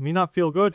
me not feel good.